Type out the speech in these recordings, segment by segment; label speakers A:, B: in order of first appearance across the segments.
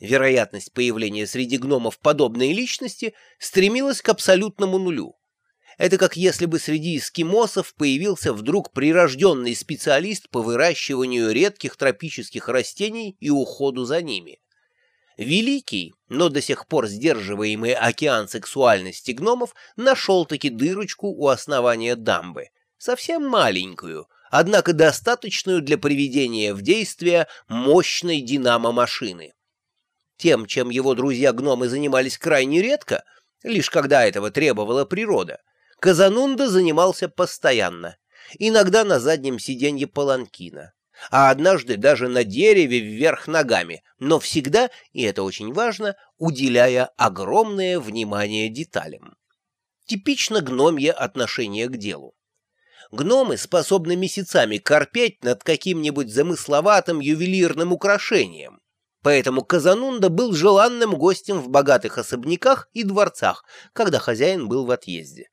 A: Вероятность появления среди гномов подобной личности стремилась к абсолютному нулю. Это как если бы среди эскимосов появился вдруг прирожденный специалист по выращиванию редких тропических растений и уходу за ними. Великий, но до сих пор сдерживаемый океан сексуальности гномов нашел-таки дырочку у основания дамбы, совсем маленькую, однако достаточную для приведения в действие мощной динамо-машины. Тем, чем его друзья-гномы занимались крайне редко, лишь когда этого требовала природа, Казанунда занимался постоянно, иногда на заднем сиденье паланкина а однажды даже на дереве вверх ногами, но всегда, и это очень важно, уделяя огромное внимание деталям. Типично гномье отношение к делу. Гномы способны месяцами корпеть над каким-нибудь замысловатым ювелирным украшением, поэтому Казанунда был желанным гостем в богатых особняках и дворцах, когда хозяин был в отъезде.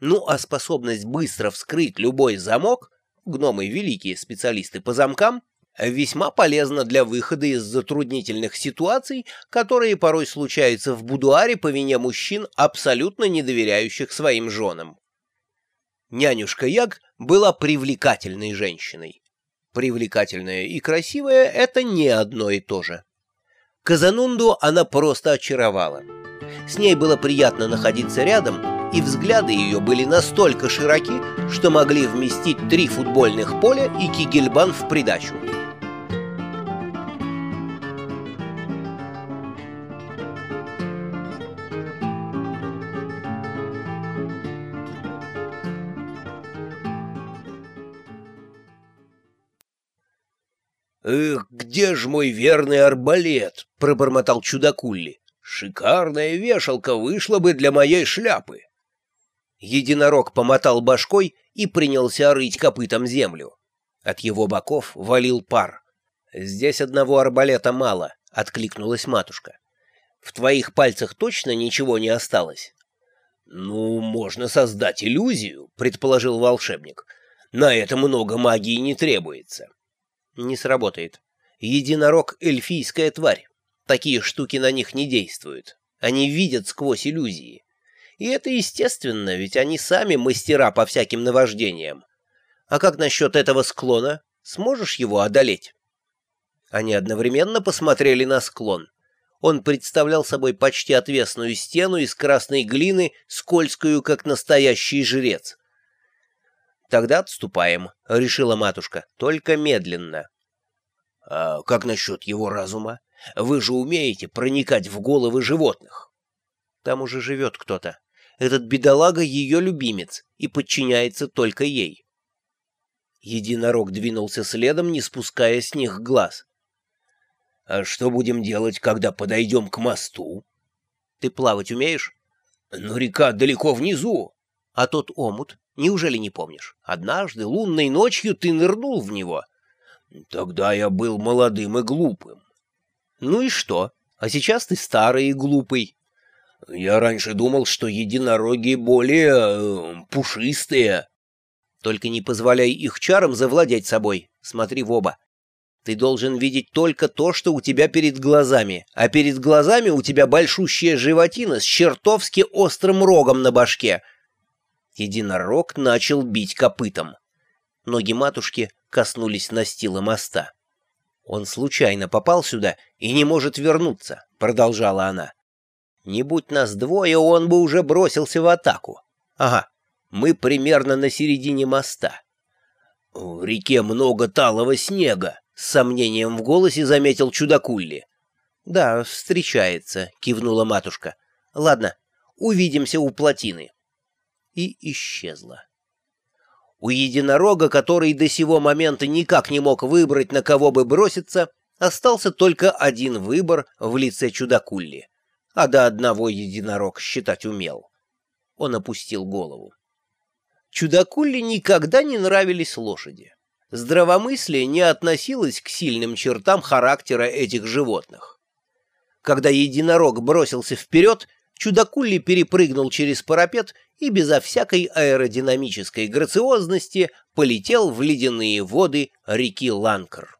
A: Ну а способность быстро вскрыть любой замок гномы великие специалисты по замкам, весьма полезно для выхода из затруднительных ситуаций, которые порой случаются в будуаре по вине мужчин, абсолютно не доверяющих своим женам. Нянюшка Яг была привлекательной женщиной. Привлекательная и красивая — это не одно и то же. Казанунду она просто очаровала. С ней было приятно находиться рядом — и взгляды ее были настолько широки, что могли вместить три футбольных поля и кигельбан в придачу.
B: «Эх, где ж мой верный арбалет?» — пробормотал чудакулли. «Шикарная вешалка вышла бы для моей шляпы».
A: Единорог помотал башкой и принялся рыть копытом землю. От его боков валил пар. «Здесь одного арбалета мало», — откликнулась матушка. «В твоих пальцах точно ничего не осталось?»
B: «Ну, можно создать иллюзию», — предположил волшебник. «На это много магии не требуется».
A: «Не сработает. Единорог — эльфийская тварь. Такие штуки на них не действуют. Они видят сквозь иллюзии. И это естественно, ведь они сами мастера по всяким наваждениям. А как насчет этого склона? Сможешь его одолеть? Они одновременно посмотрели на склон. Он представлял собой почти отвесную стену из красной глины, скользкую, как настоящий жрец. «Тогда отступаем», — решила матушка, — «только медленно».
B: «А как насчет его разума? Вы же умеете проникать в головы животных».
A: «Там уже живет кто-то. Этот бедолага ее любимец и подчиняется только ей. Единорог двинулся следом, не спуская с них глаз.
B: — А что будем делать, когда подойдем к мосту?
A: — Ты плавать умеешь?
B: — Но река далеко внизу.
A: — А тот омут? Неужели не помнишь? Однажды лунной ночью ты нырнул в него.
B: — Тогда я был молодым и глупым.
A: — Ну и что? А сейчас ты старый и глупый.
B: Я раньше думал, что единороги более э, пушистые.
A: Только не позволяй их чарам завладеть собой. Смотри в оба. Ты должен видеть только то, что у тебя перед глазами, а перед глазами у тебя большущая животина с чертовски острым рогом на башке. Единорог начал бить копытом. Ноги матушки коснулись настила моста. «Он случайно попал сюда и не может вернуться», — продолжала она. Не будь нас двое, он бы уже бросился в атаку. Ага, мы примерно на середине моста.
B: В реке много талого снега,
A: с сомнением в голосе заметил чудакулли. Да, встречается, кивнула матушка. Ладно, увидимся у плотины. И исчезла. У единорога, который до сего момента никак не мог выбрать, на кого бы броситься, остался только один выбор в лице чудакулли а до одного единорог считать умел. Он опустил голову. Чудакуле никогда не нравились лошади. Здравомыслие не относилось к сильным чертам характера этих животных. Когда единорог бросился вперед, чудакулли перепрыгнул через парапет и безо всякой аэродинамической грациозности полетел в ледяные воды реки Ланкр.